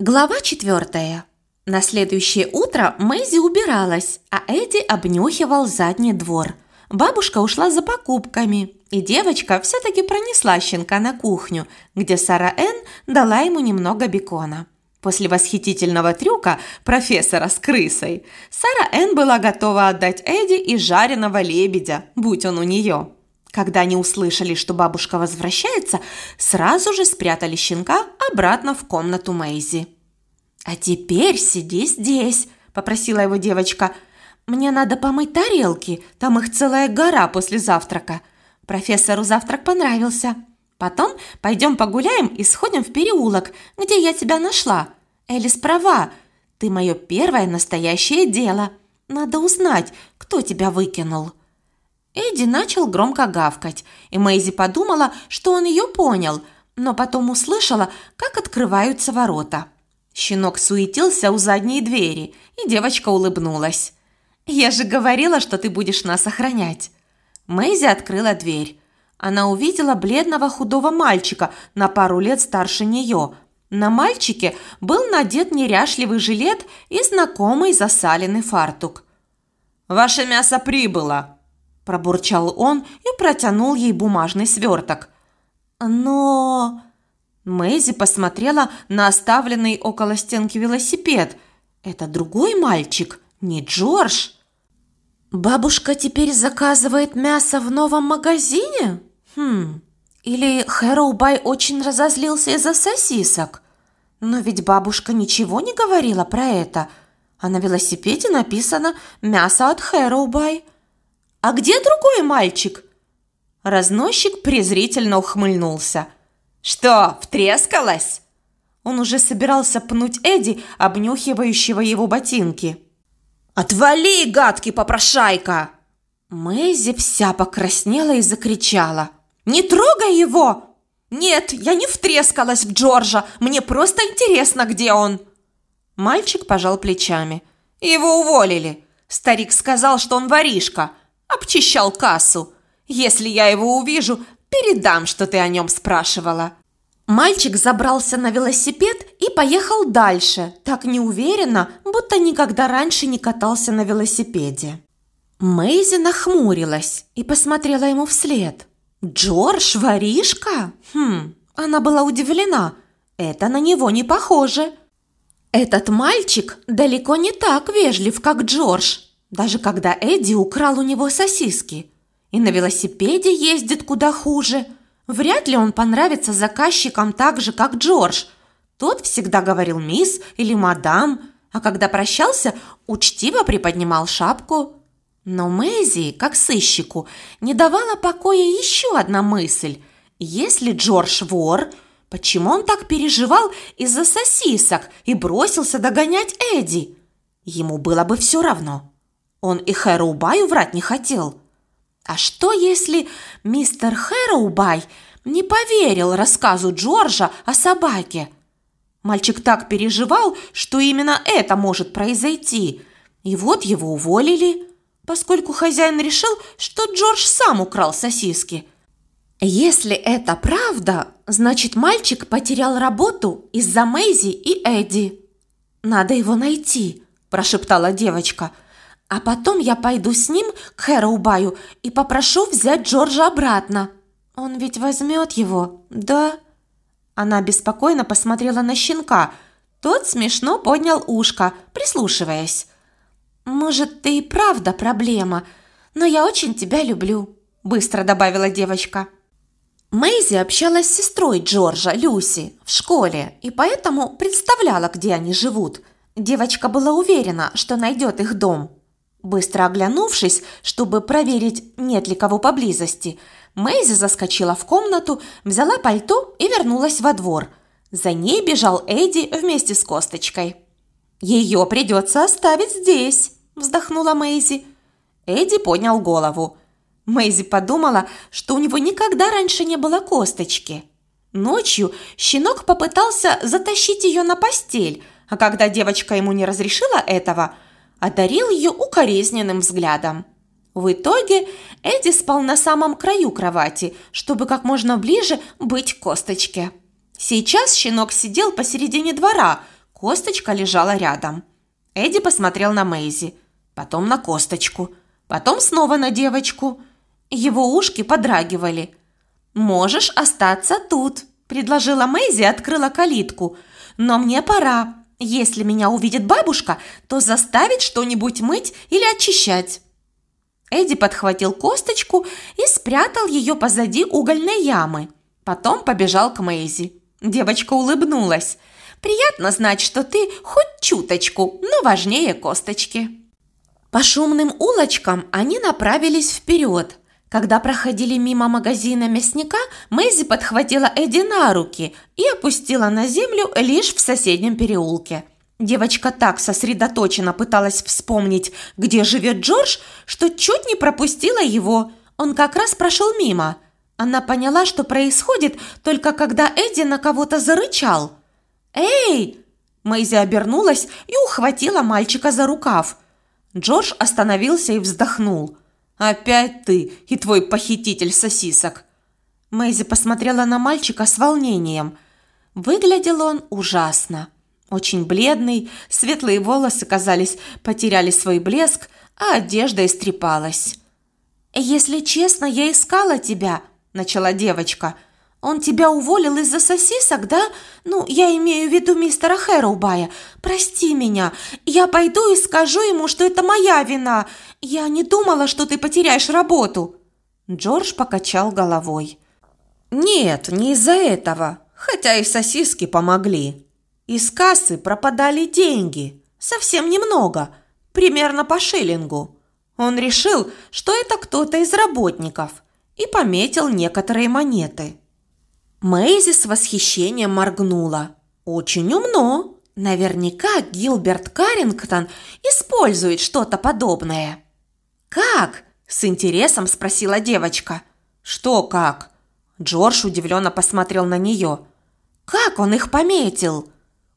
Глава четвертая. На следующее утро Мэйзи убиралась, а Эдди обнюхивал задний двор. Бабушка ушла за покупками, и девочка все-таки пронесла щенка на кухню, где Сара Энн дала ему немного бекона. После восхитительного трюка профессора с крысой Сара Энн была готова отдать Эдди и жареного лебедя, будь он у нее. Когда они услышали, что бабушка возвращается, сразу же спрятали щенка обратно в комнату Мэйзи. «А теперь сиди здесь», – попросила его девочка. «Мне надо помыть тарелки, там их целая гора после завтрака». Профессору завтрак понравился. Потом пойдем погуляем и сходим в переулок, где я тебя нашла. Элис права. Ты мое первое настоящее дело. Надо узнать, кто тебя выкинул». Эдди начал громко гавкать, и Мэйзи подумала, что он ее понял, но потом услышала, как открываются ворота. Щенок суетился у задней двери, и девочка улыбнулась. «Я же говорила, что ты будешь нас охранять». Мэйзи открыла дверь. Она увидела бледного худого мальчика на пару лет старше нее. На мальчике был надет неряшливый жилет и знакомый засаленный фартук. «Ваше мясо прибыло!» – пробурчал он и протянул ей бумажный сверток. «Но...» Мэйзи посмотрела на оставленный около стенки велосипед. «Это другой мальчик, не Джордж!» «Бабушка теперь заказывает мясо в новом магазине?» Хм, или Хэроубай очень разозлился из-за сосисок? Но ведь бабушка ничего не говорила про это, а на велосипеде написано «Мясо от Хэроубай». «А где другой мальчик?» Разносчик презрительно ухмыльнулся. «Что, втрескалась?» Он уже собирался пнуть Эдди, обнюхивающего его ботинки. «Отвали, гадкий попрошайка!» Мэйзи вся покраснела и закричала – «Не трогай его!» «Нет, я не втрескалась в Джорджа, мне просто интересно, где он!» Мальчик пожал плечами. «Его уволили. Старик сказал, что он воришка. Обчищал кассу. Если я его увижу, передам, что ты о нем спрашивала». Мальчик забрался на велосипед и поехал дальше, так неуверенно, будто никогда раньше не катался на велосипеде. Мэйзи нахмурилась и посмотрела ему вслед. «Джордж воришка?» Хм, она была удивлена. Это на него не похоже. Этот мальчик далеко не так вежлив, как Джордж, даже когда Эдди украл у него сосиски. И на велосипеде ездит куда хуже. Вряд ли он понравится заказчикам так же, как Джордж. Тот всегда говорил «мисс» или «мадам», а когда прощался, учтиво приподнимал шапку – но Мэйзи, как сыщику, не давала покоя еще одна мысль. Если Джордж вор, почему он так переживал из-за сосисок и бросился догонять Эдди? Ему было бы все равно. Он и Хэроубаю врать не хотел. А что, если мистер Хэроубай не поверил рассказу Джорджа о собаке? Мальчик так переживал, что именно это может произойти. И вот его уволили – поскольку хозяин решил, что Джордж сам украл сосиски. Если это правда, значит мальчик потерял работу из-за Мэйзи и Эдди. Надо его найти, прошептала девочка. А потом я пойду с ним к Хэроубаю и попрошу взять Джорджа обратно. Он ведь возьмет его, да? Она беспокойно посмотрела на щенка. Тот смешно поднял ушко, прислушиваясь. «Может, ты и правда проблема, но я очень тебя люблю», – быстро добавила девочка. Мэйзи общалась с сестрой Джорджа, Люси, в школе, и поэтому представляла, где они живут. Девочка была уверена, что найдет их дом. Быстро оглянувшись, чтобы проверить, нет ли кого поблизости, Мэйзи заскочила в комнату, взяла пальто и вернулась во двор. За ней бежал Эдди вместе с Косточкой. «Ее придется оставить здесь», вздохнула Мэйзи. Эдди поднял голову. Мэйзи подумала, что у него никогда раньше не было косточки. Ночью щенок попытался затащить ее на постель, а когда девочка ему не разрешила этого, одарил ее укоризненным взглядом. В итоге Эдди спал на самом краю кровати, чтобы как можно ближе быть к косточке. Сейчас щенок сидел посередине двора, Косточка лежала рядом. Эдди посмотрел на Мэйзи, потом на Косточку, потом снова на девочку. Его ушки подрагивали. «Можешь остаться тут», – предложила Мэйзи открыла калитку. «Но мне пора. Если меня увидит бабушка, то заставит что-нибудь мыть или очищать». Эдди подхватил косточку и спрятал ее позади угольной ямы. Потом побежал к Мэйзи. Девочка улыбнулась. «Приятно знать, что ты хоть чуточку, но важнее косточки». По шумным улочкам они направились вперед. Когда проходили мимо магазина мясника, Мэйзи подхватила Эдди на руки и опустила на землю лишь в соседнем переулке – Девочка так сосредоточенно пыталась вспомнить, где живет Джордж, что чуть не пропустила его. Он как раз прошел мимо. Она поняла, что происходит, только когда Эдди на кого-то зарычал. «Эй!» Мэйзи обернулась и ухватила мальчика за рукав. Джордж остановился и вздохнул. «Опять ты и твой похититель сосисок!» Мэйзи посмотрела на мальчика с волнением. Выглядел он ужасно. Очень бледный, светлые волосы, казались, потеряли свой блеск, а одежда истрепалась. «Если честно, я искала тебя», – начала девочка. «Он тебя уволил из-за сосисок, да? Ну, я имею в виду мистера Хэроубая. Прости меня. Я пойду и скажу ему, что это моя вина. Я не думала, что ты потеряешь работу». Джордж покачал головой. «Нет, не из-за этого. Хотя и сосиски помогли. Из кассы пропадали деньги, совсем немного, примерно по шиллингу. Он решил, что это кто-то из работников, и пометил некоторые монеты. Мэйзи с восхищением моргнула. «Очень умно. Наверняка Гилберт Каррингтон использует что-то подобное». «Как?» – с интересом спросила девочка. «Что как?» Джордж удивленно посмотрел на нее. «Как он их пометил?»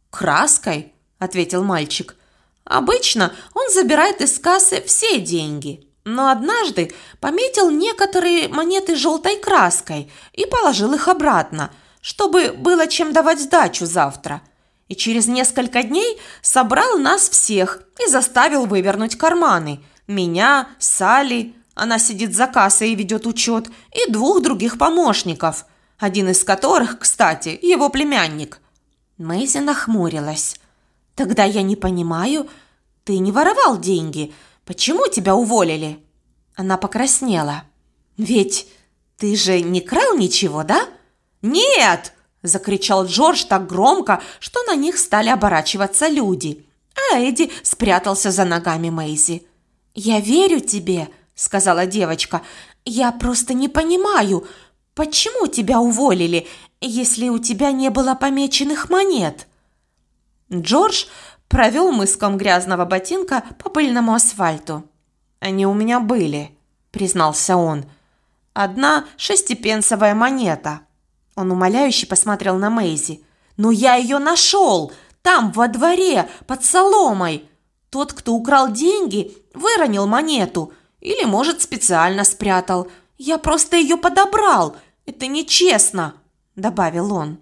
«Краской», – ответил мальчик. «Обычно он забирает из кассы все деньги, но однажды пометил некоторые монеты желтой краской и положил их обратно, чтобы было чем давать сдачу завтра. И через несколько дней собрал нас всех и заставил вывернуть карманы. Меня, Салли, она сидит за кассой и ведет учет, и двух других помощников, один из которых, кстати, его племянник – Мэйзи нахмурилась. «Тогда я не понимаю, ты не воровал деньги. Почему тебя уволили?» Она покраснела. «Ведь ты же не крал ничего, да?» «Нет!» – закричал Джордж так громко, что на них стали оборачиваться люди. А Эдди спрятался за ногами Мэйзи. «Я верю тебе», – сказала девочка. «Я просто не понимаю, почему тебя уволили если у тебя не было помеченных монет?» Джордж провел мыском грязного ботинка по пыльному асфальту. «Они у меня были», – признался он. «Одна шестипенсовая монета». Он умоляюще посмотрел на Мэйзи. «Но я ее нашел! Там, во дворе, под соломой! Тот, кто украл деньги, выронил монету. Или, может, специально спрятал. Я просто ее подобрал. Это нечестно!» – добавил он.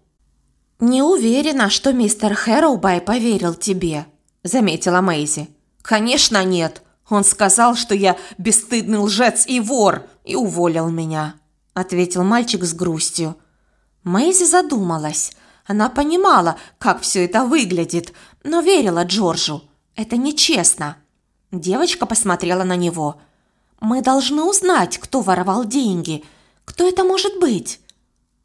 «Не уверена, что мистер Хэроубай поверил тебе», – заметила Мэйзи. «Конечно нет. Он сказал, что я бесстыдный лжец и вор, и уволил меня», – ответил мальчик с грустью. Мэйзи задумалась. Она понимала, как все это выглядит, но верила Джорджу. Это нечестно. Девочка посмотрела на него. «Мы должны узнать, кто воровал деньги. Кто это может быть?»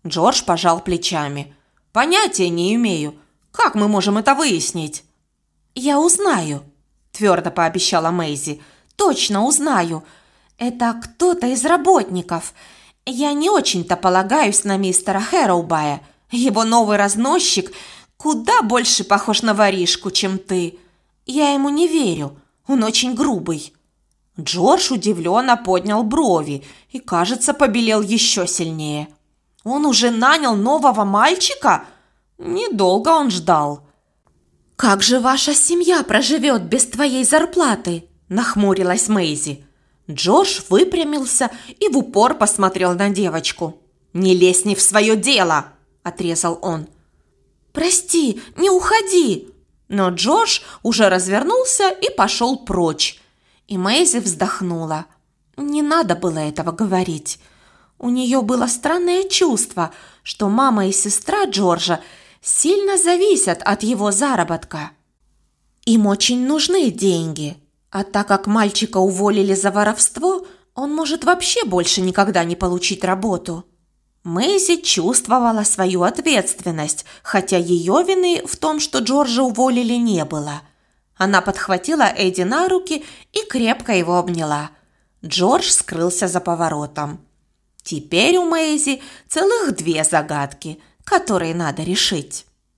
Джордж пожал плечами. «Понятия не имею. Как мы можем это выяснить?» «Я узнаю», – твердо пообещала Мэйзи. «Точно узнаю. Это кто-то из работников. Я не очень-то полагаюсь на мистера Хэроубая. Его новый разносчик куда больше похож на воришку, чем ты. Я ему не верю. Он очень грубый». Джордж удивленно поднял брови и, кажется, побелел еще сильнее. Он уже нанял нового мальчика? Недолго он ждал. «Как же ваша семья проживет без твоей зарплаты?» – нахмурилась Мэйзи. Джордж выпрямился и в упор посмотрел на девочку. «Не лезь не в свое дело!» – отрезал он. «Прости, не уходи!» Но Джордж уже развернулся и пошел прочь. И Мэйзи вздохнула. Не надо было этого говорить. У нее было странное чувство, что мама и сестра Джорджа сильно зависят от его заработка. Им очень нужны деньги, а так как мальчика уволили за воровство, он может вообще больше никогда не получить работу. Мэйзи чувствовала свою ответственность, хотя ее вины в том, что Джорджа уволили, не было. Она подхватила Эдди на руки и крепко его обняла. Джордж скрылся за поворотом. Теперь у Мэйзи целых две загадки, которые надо решить.